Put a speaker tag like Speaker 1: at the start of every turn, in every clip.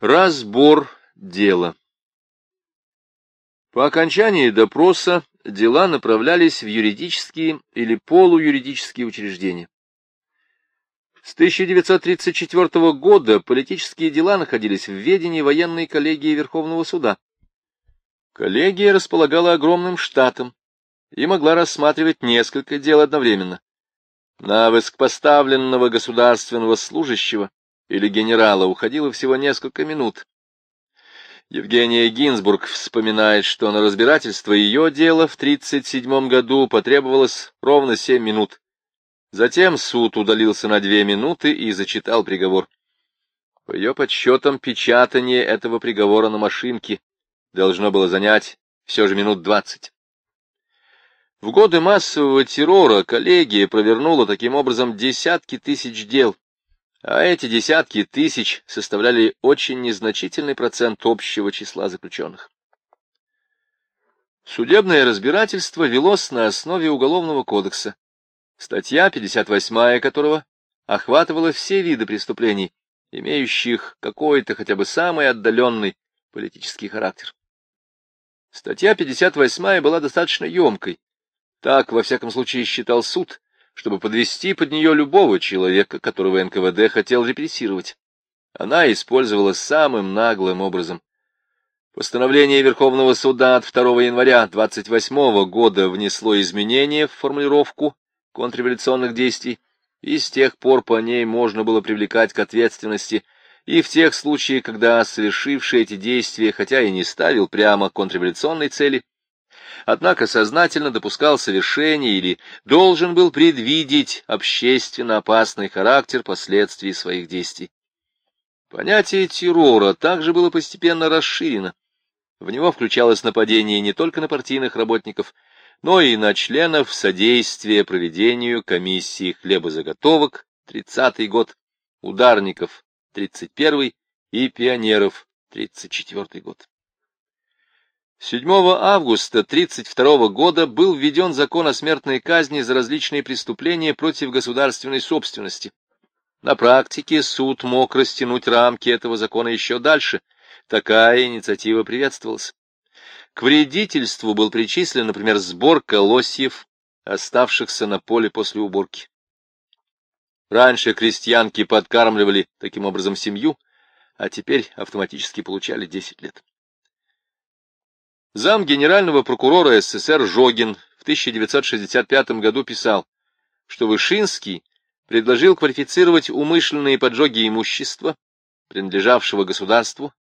Speaker 1: Разбор дела По окончании допроса дела направлялись в юридические или полуюридические учреждения. С 1934 года политические дела находились в ведении военной коллегии Верховного суда. Коллегия располагала огромным штатом и могла рассматривать несколько дел одновременно. На высокопоставленного государственного служащего или генерала уходило всего несколько минут. Евгения Гинзбург вспоминает, что на разбирательство ее дела в 1937 году потребовалось ровно семь минут. Затем суд удалился на две минуты и зачитал приговор. По ее подсчетам, печатание этого приговора на машинке должно было занять все же минут двадцать. В годы массового террора коллегия провернула таким образом десятки тысяч дел, а эти десятки тысяч составляли очень незначительный процент общего числа заключенных. Судебное разбирательство велось на основе Уголовного кодекса, статья 58 которого охватывала все виды преступлений, имеющих какой-то хотя бы самый отдаленный политический характер. Статья 58 была достаточно емкой, так, во всяком случае, считал суд, чтобы подвести под нее любого человека, которого НКВД хотел репрессировать. Она использовалась самым наглым образом. Постановление Верховного суда от 2 января 28 года внесло изменения в формулировку контрреволюционных действий, и с тех пор по ней можно было привлекать к ответственности и в тех случаях, когда совершивший эти действия, хотя и не ставил прямо контрреволюционной цели, однако сознательно допускал совершение или должен был предвидеть общественно опасный характер последствий своих действий. Понятие террора также было постепенно расширено. В него включалось нападение не только на партийных работников, но и на членов содействия проведению комиссии хлебозаготовок 30-й год, ударников 31-й и пионеров 34-й год. 7 августа 1932 года был введен закон о смертной казни за различные преступления против государственной собственности. На практике суд мог растянуть рамки этого закона еще дальше. Такая инициатива приветствовалась. К вредительству был причислен, например, сбор колосьев, оставшихся на поле после уборки. Раньше крестьянки подкармливали таким образом семью, а теперь автоматически получали 10 лет. Зам генерального прокурора СССР Жогин в 1965 году писал, что Вышинский предложил квалифицировать умышленные поджоги имущества, принадлежавшего государству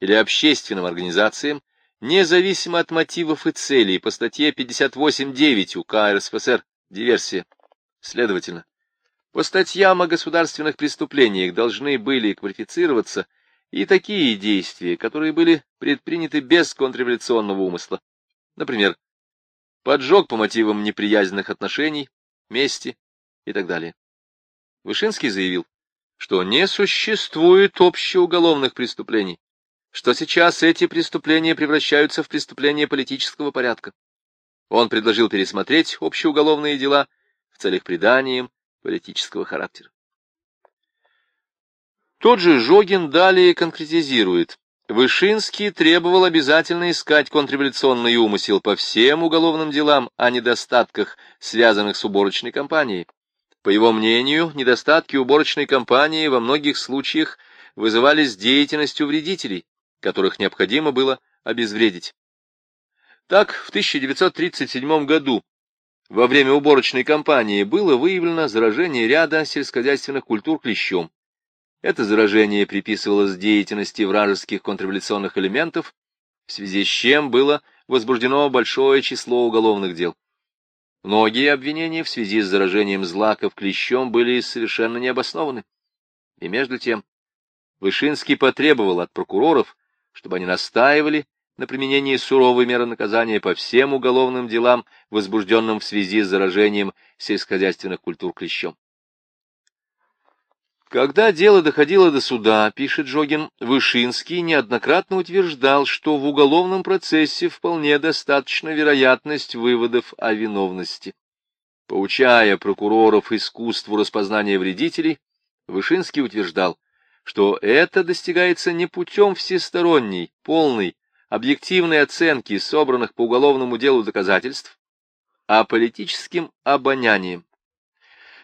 Speaker 1: или общественным организациям, независимо от мотивов и целей по статье 58.9 УК РСФСР «Диверсия». Следовательно, по статьям о государственных преступлениях должны были квалифицироваться и такие действия, которые были предприняты без контрреволюционного умысла. Например, поджог по мотивам неприязненных отношений, мести и так далее. Вышинский заявил, что не существует общеуголовных преступлений, что сейчас эти преступления превращаются в преступления политического порядка. Он предложил пересмотреть общеуголовные дела в целях придания им политического характера. Тот же Жогин далее конкретизирует. Вышинский требовал обязательно искать контрреволюционный умысел по всем уголовным делам о недостатках, связанных с уборочной кампанией. По его мнению, недостатки уборочной кампании во многих случаях вызывались деятельностью вредителей, которых необходимо было обезвредить. Так, в 1937 году во время уборочной кампании было выявлено заражение ряда сельскохозяйственных культур клещом. Это заражение приписывалось деятельности вражеских контрреволюционных элементов, в связи с чем было возбуждено большое число уголовных дел. Многие обвинения в связи с заражением злаков клещом были совершенно необоснованы. И между тем Вышинский потребовал от прокуроров, чтобы они настаивали на применении суровой меры наказания по всем уголовным делам, возбужденным в связи с заражением сельскохозяйственных культур клещом. Когда дело доходило до суда, пишет Жогин, Вышинский неоднократно утверждал, что в уголовном процессе вполне достаточна вероятность выводов о виновности. Поучая прокуроров искусству распознания вредителей, Вышинский утверждал, что это достигается не путем всесторонней, полной, объективной оценки собранных по уголовному делу доказательств, а политическим обонянием.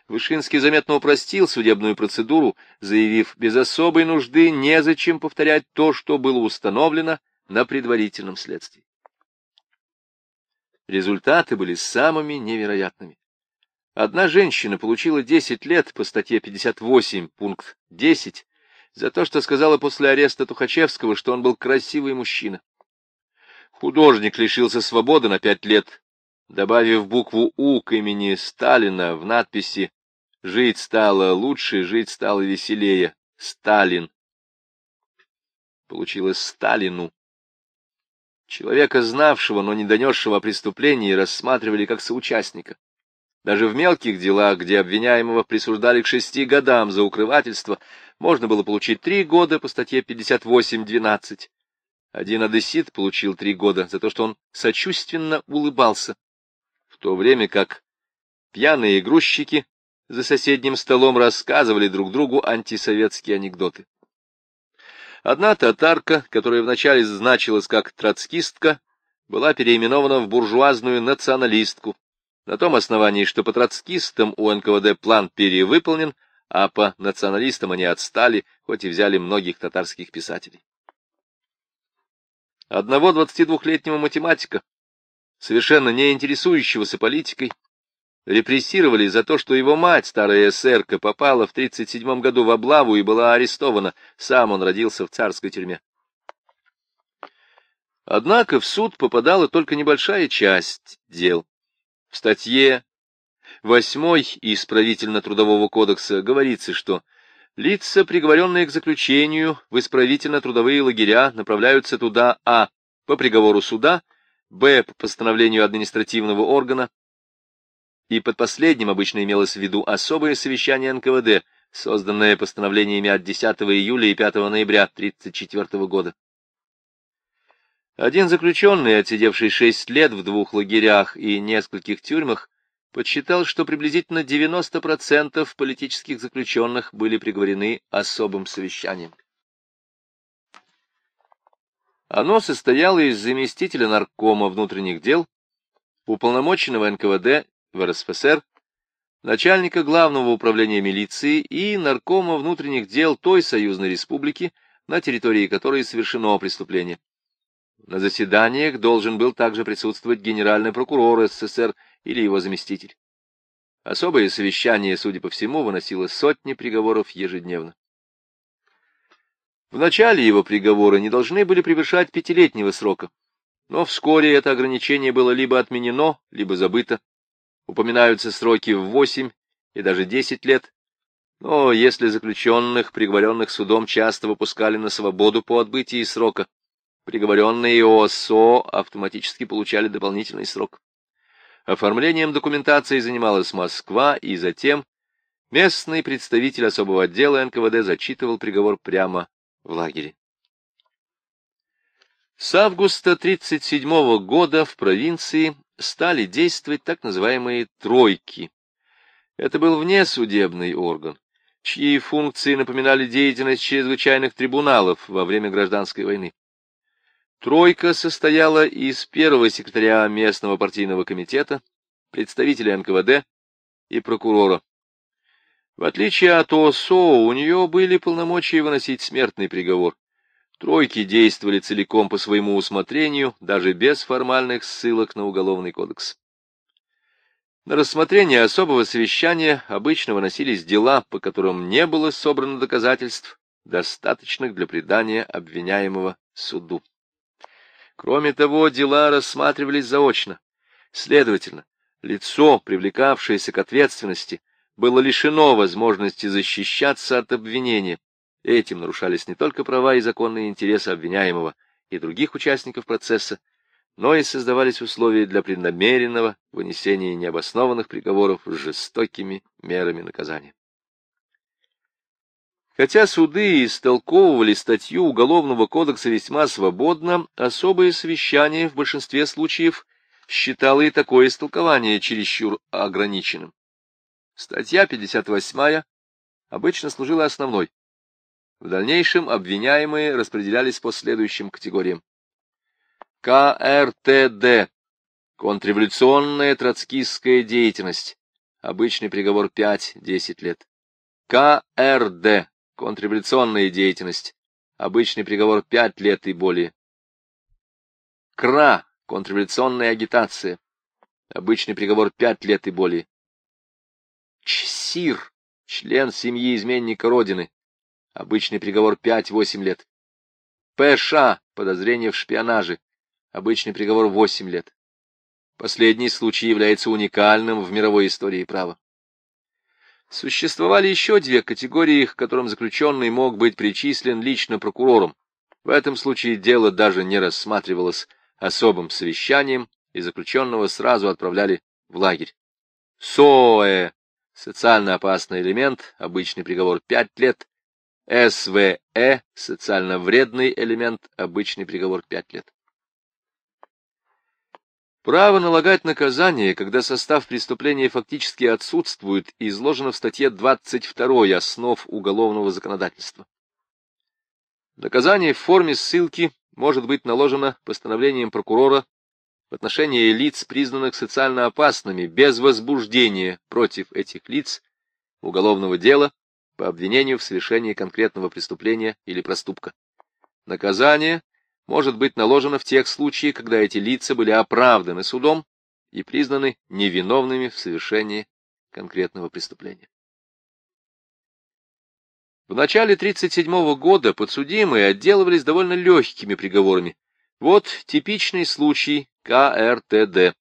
Speaker 1: Вышинский заметно упростил судебную процедуру, заявив, без особой нужды незачем повторять то, что было установлено на предварительном следствии. Результаты были самыми невероятными. Одна женщина получила 10 лет по статье 58, пункт 10, за то, что сказала после ареста Тухачевского, что он был красивый мужчина. Художник лишился свободы на 5 лет, добавив букву «У» к имени Сталина в надписи «Жить стало лучше, жить стало веселее. Сталин». Получилось Сталину. Человека, знавшего, но не донесшего о преступлении, рассматривали как соучастника. Даже в мелких делах, где обвиняемого присуждали к шести годам за укрывательство, можно было получить три года по статье 58.12. Один одессит получил три года за то, что он сочувственно улыбался, в то время как пьяные грузчики за соседним столом рассказывали друг другу антисоветские анекдоты. Одна татарка, которая вначале значилась как троцкистка, была переименована в буржуазную националистку, на том основании, что по троцкистам у НКВД план перевыполнен, а по националистам они отстали, хоть и взяли многих татарских писателей. Одного 22-летнего математика, совершенно не интересующегося политикой, репрессировали за то, что его мать, старая эсерка, попала в 37 году в облаву и была арестована. Сам он родился в царской тюрьме. Однако в суд попадала только небольшая часть дел. В статье 8 Исправительно-трудового кодекса говорится, что лица, приговоренные к заключению в исправительно-трудовые лагеря, направляются туда а. по приговору суда, б. по постановлению административного органа, и под последним обычно имелось в виду особое совещание НКВД, созданное постановлениями от 10 июля и 5 ноября 1934 года. Один заключенный, отсидевший шесть лет в двух лагерях и нескольких тюрьмах, подсчитал, что приблизительно 90% политических заключенных были приговорены особым совещанием. Оно состояло из заместителя наркома внутренних дел, уполномоченного НКВД в РСФСР, начальника главного управления милиции и наркома внутренних дел той союзной республики, на территории которой совершено преступление. На заседаниях должен был также присутствовать генеральный прокурор СССР или его заместитель. Особое совещание, судя по всему, выносило сотни приговоров ежедневно. В начале его приговоры не должны были превышать пятилетнего срока, но вскоре это ограничение было либо отменено, либо забыто, упоминаются сроки в 8 и даже 10 лет, но если заключенных, приговоренных судом, часто выпускали на свободу по отбытии срока, приговоренные ОСО автоматически получали дополнительный срок. Оформлением документации занималась Москва, и затем местный представитель особого отдела НКВД зачитывал приговор прямо в лагере. С августа 1937 года в провинции стали действовать так называемые «тройки». Это был внесудебный орган, чьи функции напоминали деятельность чрезвычайных трибуналов во время гражданской войны. Тройка состояла из первого секретаря местного партийного комитета, представителя НКВД и прокурора. В отличие от ОСО, у нее были полномочия выносить смертный приговор. Тройки действовали целиком по своему усмотрению, даже без формальных ссылок на Уголовный кодекс. На рассмотрение особого совещания обычно выносились дела, по которым не было собрано доказательств, достаточных для предания обвиняемого суду. Кроме того, дела рассматривались заочно. Следовательно, лицо, привлекавшееся к ответственности, было лишено возможности защищаться от обвинения, Этим нарушались не только права и законные интересы обвиняемого и других участников процесса, но и создавались условия для преднамеренного вынесения необоснованных приговоров с жестокими мерами наказания. Хотя суды истолковывали статью Уголовного кодекса весьма свободно, особое совещание в большинстве случаев считало и такое истолкование чересчур ограниченным. Статья 58 обычно служила основной, В дальнейшем обвиняемые распределялись по следующим категориям. КРТД. Контрреволюционная троцкистская деятельность. Обычный приговор 5-10 лет. КРД. Контрреволюционная деятельность. Обычный приговор 5 лет и более. КРА. Контрреволюционная агитация. Обычный приговор 5 лет и более. ЧСИР. Член семьи изменника Родины. Обычный приговор 5-8 лет. ПШ. Подозрение в шпионаже. Обычный приговор 8 лет. Последний случай является уникальным в мировой истории права. Существовали еще две категории, к которым заключенный мог быть причислен лично прокурором. В этом случае дело даже не рассматривалось особым совещанием, и заключенного сразу отправляли в лагерь. СОЭ – социально опасный элемент, обычный приговор 5 лет. СВЭ – социально вредный элемент, обычный приговор 5 лет. Право налагать наказание, когда состав преступления фактически отсутствует, изложено в статье 22 основ уголовного законодательства. Наказание в форме ссылки может быть наложено постановлением прокурора в отношении лиц, признанных социально опасными, без возбуждения против этих лиц уголовного дела по обвинению в совершении конкретного преступления или проступка. Наказание может быть наложено в тех случаях, когда эти лица были оправданы судом и признаны невиновными в совершении конкретного преступления. В начале 1937 года подсудимые отделывались довольно легкими приговорами. Вот типичный случай КРТД.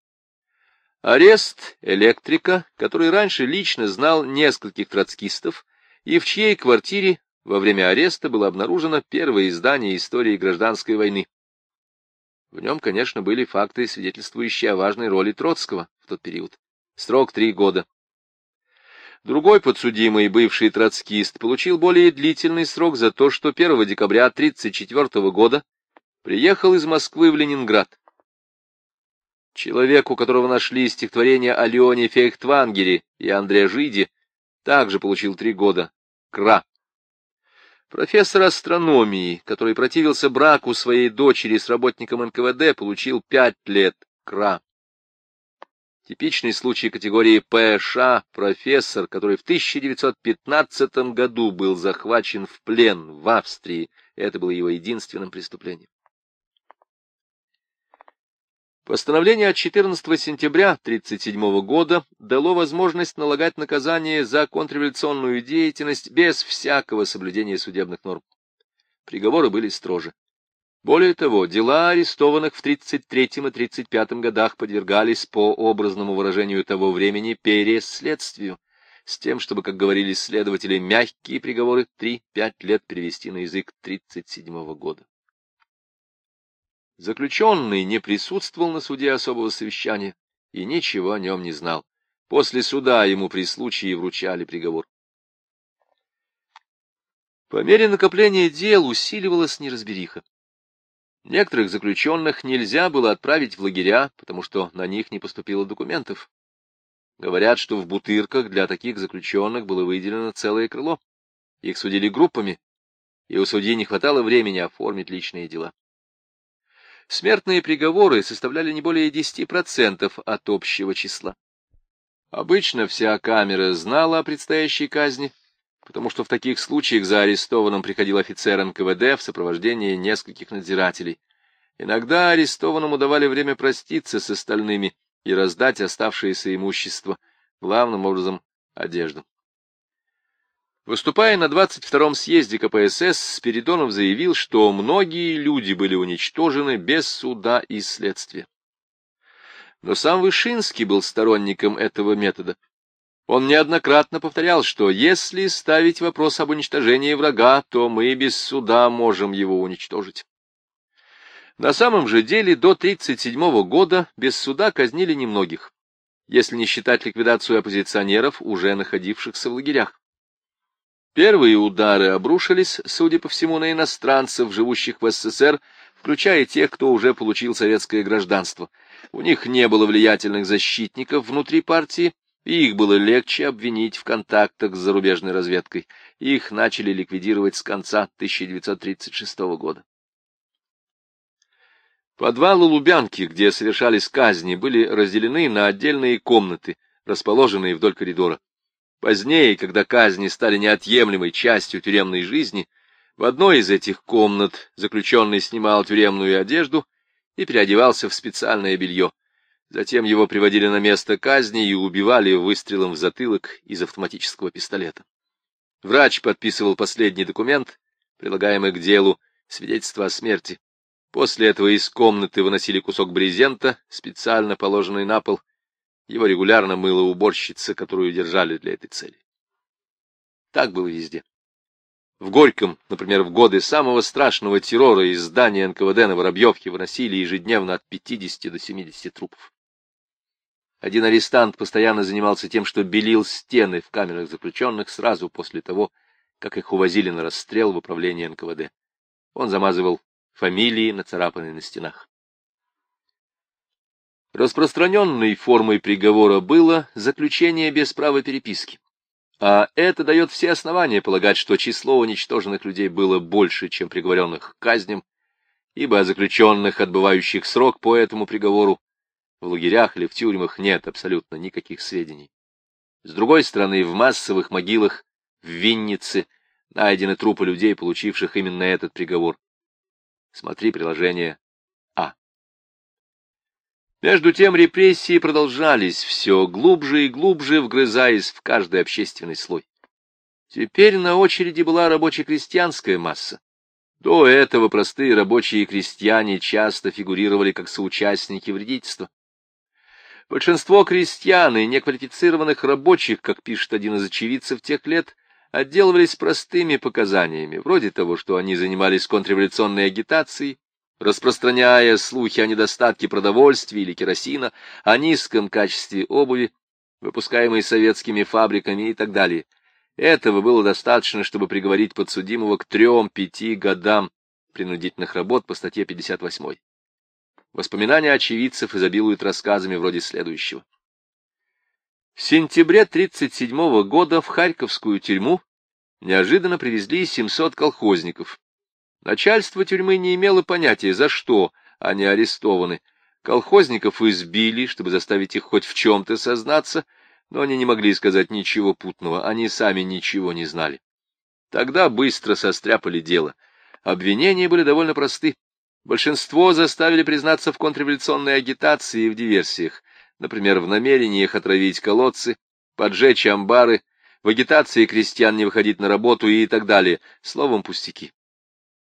Speaker 1: Арест электрика, который раньше лично знал нескольких троцкистов, и в чьей квартире во время ареста было обнаружено первое издание истории гражданской войны. В нем, конечно, были факты, свидетельствующие о важной роли Троцкого в тот период. Срок три года. Другой подсудимый, бывший троцкист, получил более длительный срок за то, что 1 декабря 1934 года приехал из Москвы в Ленинград. Человек, у которого нашли стихотворения о Леоне Фейхтвангере и Андре Жиде, также получил три года. Кра. Профессор астрономии, который противился браку своей дочери с работником НКВД, получил пять лет КРА. Типичный случай категории ПШ – профессор, который в 1915 году был захвачен в плен в Австрии. Это было его единственным преступлением. Постановление от 14 сентября 1937 года дало возможность налагать наказание за контрреволюционную деятельность без всякого соблюдения судебных норм. Приговоры были строже. Более того, дела арестованных в 1933 и 1935 годах подвергались, по образному выражению того времени, переследствию, с тем, чтобы, как говорили следователи, мягкие приговоры 3-5 лет перевести на язык 1937 года. Заключенный не присутствовал на суде особого совещания и ничего о нем не знал. После суда ему при случае вручали приговор. По мере накопления дел усиливалась неразбериха. Некоторых заключенных нельзя было отправить в лагеря, потому что на них не поступило документов. Говорят, что в Бутырках для таких заключенных было выделено целое крыло. Их судили группами, и у судьи не хватало времени оформить личные дела. Смертные приговоры составляли не более 10% от общего числа. Обычно вся камера знала о предстоящей казни, потому что в таких случаях за арестованным приходил офицер НКВД в сопровождении нескольких надзирателей. Иногда арестованному давали время проститься с остальными и раздать оставшееся имущество, главным образом одежду. Выступая на 22-м съезде КПСС, Спиридонов заявил, что многие люди были уничтожены без суда и следствия. Но сам Вышинский был сторонником этого метода. Он неоднократно повторял, что если ставить вопрос об уничтожении врага, то мы без суда можем его уничтожить. На самом же деле до 1937 года без суда казнили немногих, если не считать ликвидацию оппозиционеров, уже находившихся в лагерях. Первые удары обрушились, судя по всему, на иностранцев, живущих в СССР, включая тех, кто уже получил советское гражданство. У них не было влиятельных защитников внутри партии, их было легче обвинить в контактах с зарубежной разведкой. Их начали ликвидировать с конца 1936 года. Подвалы Лубянки, где совершались казни, были разделены на отдельные комнаты, расположенные вдоль коридора. Позднее, когда казни стали неотъемлемой частью тюремной жизни, в одной из этих комнат заключенный снимал тюремную одежду и переодевался в специальное белье. Затем его приводили на место казни и убивали выстрелом в затылок из автоматического пистолета. Врач подписывал последний документ, прилагаемый к делу, свидетельство о смерти. После этого из комнаты выносили кусок брезента, специально положенный на пол. Его регулярно мыла уборщица, которую держали для этой цели. Так было везде. В Горьком, например, в годы самого страшного террора из здания НКВД на Воробьевке выносили ежедневно от 50 до 70 трупов. Один арестант постоянно занимался тем, что белил стены в камерах заключенных сразу после того, как их увозили на расстрел в управление НКВД. Он замазывал фамилии, нацарапанные на стенах. Распространенной формой приговора было заключение без права переписки. А это дает все основания полагать, что число уничтоженных людей было больше, чем приговоренных к казням, ибо заключенных, отбывающих срок по этому приговору, в лагерях или в тюрьмах нет абсолютно никаких сведений. С другой стороны, в массовых могилах в Виннице найдены трупы людей, получивших именно этот приговор. Смотри приложение. Между тем репрессии продолжались все глубже и глубже, вгрызаясь в каждый общественный слой. Теперь на очереди была рабоче-крестьянская масса. До этого простые рабочие и крестьяне часто фигурировали как соучастники вредительства. Большинство крестьян и неквалифицированных рабочих, как пишет один из очевидцев тех лет, отделывались простыми показаниями, вроде того, что они занимались контрреволюционной агитацией, распространяя слухи о недостатке продовольствия или керосина, о низком качестве обуви, выпускаемой советскими фабриками и так далее. Этого было достаточно, чтобы приговорить подсудимого к трем-пяти годам принудительных работ по статье 58. Воспоминания очевидцев изобилуют рассказами вроде следующего. В сентябре 1937 года в Харьковскую тюрьму неожиданно привезли 700 колхозников. Начальство тюрьмы не имело понятия, за что они арестованы. Колхозников избили, чтобы заставить их хоть в чем-то сознаться, но они не могли сказать ничего путного, они сами ничего не знали. Тогда быстро состряпали дело. Обвинения были довольно просты. Большинство заставили признаться в контрреволюционной агитации и в диверсиях например, в намерениях отравить колодцы, поджечь амбары, в агитации крестьян не выходить на работу и так далее, словом, пустяки.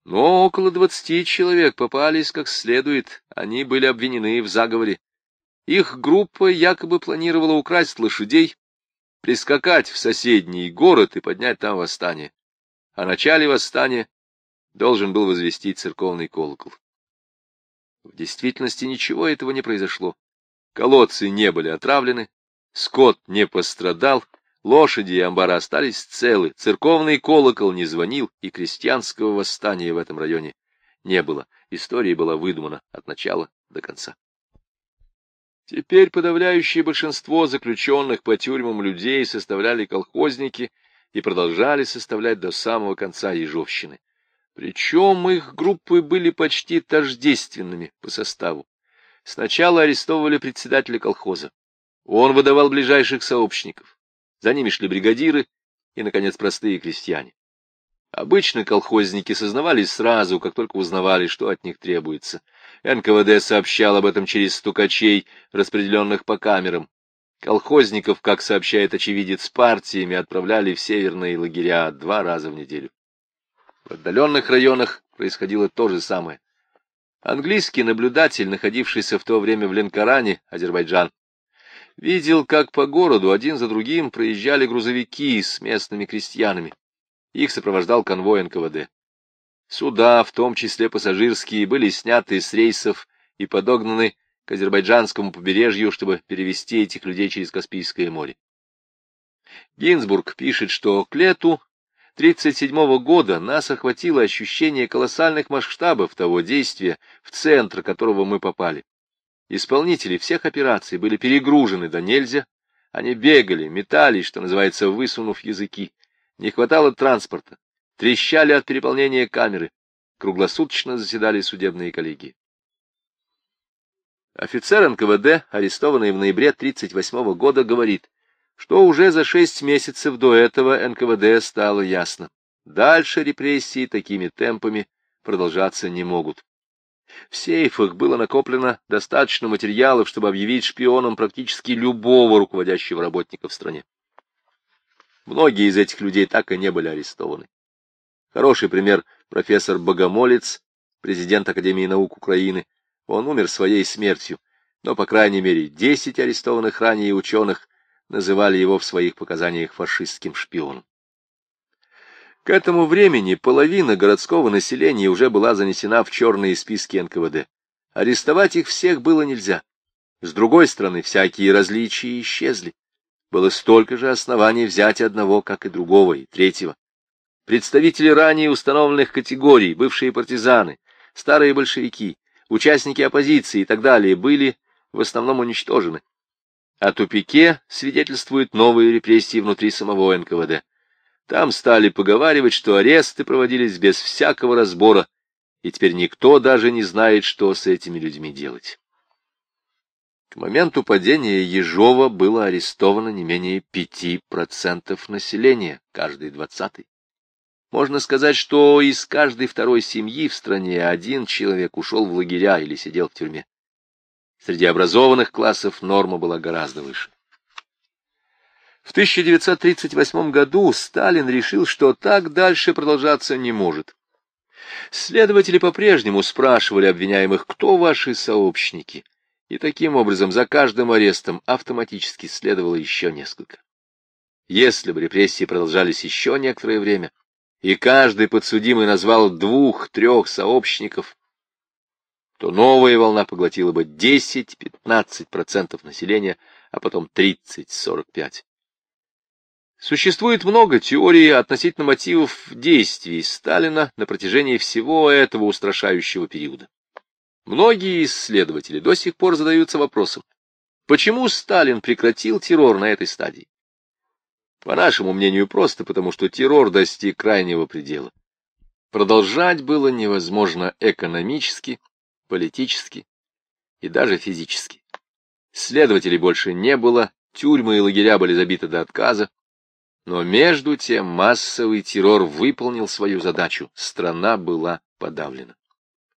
Speaker 1: Но около двадцати человек попались как следует, они были обвинены в заговоре. Их группа якобы планировала украсть лошадей, прискакать в соседний город и поднять там восстание. О начале восстания должен был возвестить церковный колокол. В действительности ничего этого не произошло. Колодцы не были отравлены, скот не пострадал, лошади и амбары остались целы, церковный колокол не звонил, и крестьянского восстания в этом районе не было. История была выдумана от начала до конца. Теперь подавляющее большинство заключенных по тюрьмам людей составляли колхозники и продолжали составлять до самого конца Ежовщины. Причем их группы были почти тождественными по составу. Сначала арестовывали председателя колхоза. Он выдавал ближайших сообщников. За ними шли бригадиры и, наконец, простые крестьяне. Обычно колхозники сознавались сразу, как только узнавали, что от них требуется. НКВД сообщал об этом через стукачей, распределенных по камерам. Колхозников, как сообщает очевидец, партиями отправляли в северные лагеря два раза в неделю. В отдаленных районах происходило то же самое. Английский наблюдатель, находившийся в то время в Ленкоране, Азербайджан, видел, как по городу один за другим проезжали грузовики с местными крестьянами. Их сопровождал конвой НКВД. Суда, в том числе пассажирские, были сняты с рейсов и подогнаны к азербайджанскому побережью, чтобы перевести этих людей через Каспийское море. Гинзбург пишет, что к лету 1937 года нас охватило ощущение колоссальных масштабов того действия, в центр которого мы попали. Исполнители всех операций были перегружены до нельзя, Они бегали, метались, что называется, высунув языки. Не хватало транспорта, трещали от переполнения камеры. Круглосуточно заседали судебные коллегии. Офицер НКВД, арестованный в ноябре 1938 года, говорит, что уже за шесть месяцев до этого НКВД стало ясно. Дальше репрессии такими темпами продолжаться не могут. В сейфах было накоплено достаточно материалов, чтобы объявить шпионом практически любого руководящего работника в стране. Многие из этих людей так и не были арестованы. Хороший пример — профессор Богомолец, президент Академии наук Украины. Он умер своей смертью, но, по крайней мере, десять арестованных ранее ученых называли его в своих показаниях фашистским шпионом. К этому времени половина городского населения уже была занесена в черные списки НКВД. Арестовать их всех было нельзя. С другой стороны, всякие различия исчезли. Было столько же оснований взять одного, как и другого, и третьего. Представители ранее установленных категорий, бывшие партизаны, старые большевики, участники оппозиции и так далее, были в основном уничтожены. О тупике свидетельствуют новые репрессии внутри самого НКВД. Там стали поговаривать, что аресты проводились без всякого разбора, и теперь никто даже не знает, что с этими людьми делать. К моменту падения Ежова было арестовано не менее пяти процентов населения, каждый двадцатый. Можно сказать, что из каждой второй семьи в стране один человек ушел в лагеря или сидел в тюрьме. Среди образованных классов норма была гораздо выше. В 1938 году Сталин решил, что так дальше продолжаться не может. Следователи по-прежнему спрашивали обвиняемых, кто ваши сообщники, и таким образом за каждым арестом автоматически следовало еще несколько. Если бы репрессии продолжались еще некоторое время, и каждый подсудимый назвал двух-трех сообщников, то новая волна поглотила бы 10-15% населения, а потом 30-45%. Существует много теорий относительно мотивов действий Сталина на протяжении всего этого устрашающего периода. Многие исследователи до сих пор задаются вопросом, почему Сталин прекратил террор на этой стадии? По нашему мнению, просто потому, что террор достиг крайнего предела. Продолжать было невозможно экономически, политически и даже физически. Следователей больше не было, тюрьмы и лагеря были забиты до отказа, но между тем массовый террор выполнил свою задачу, страна была подавлена.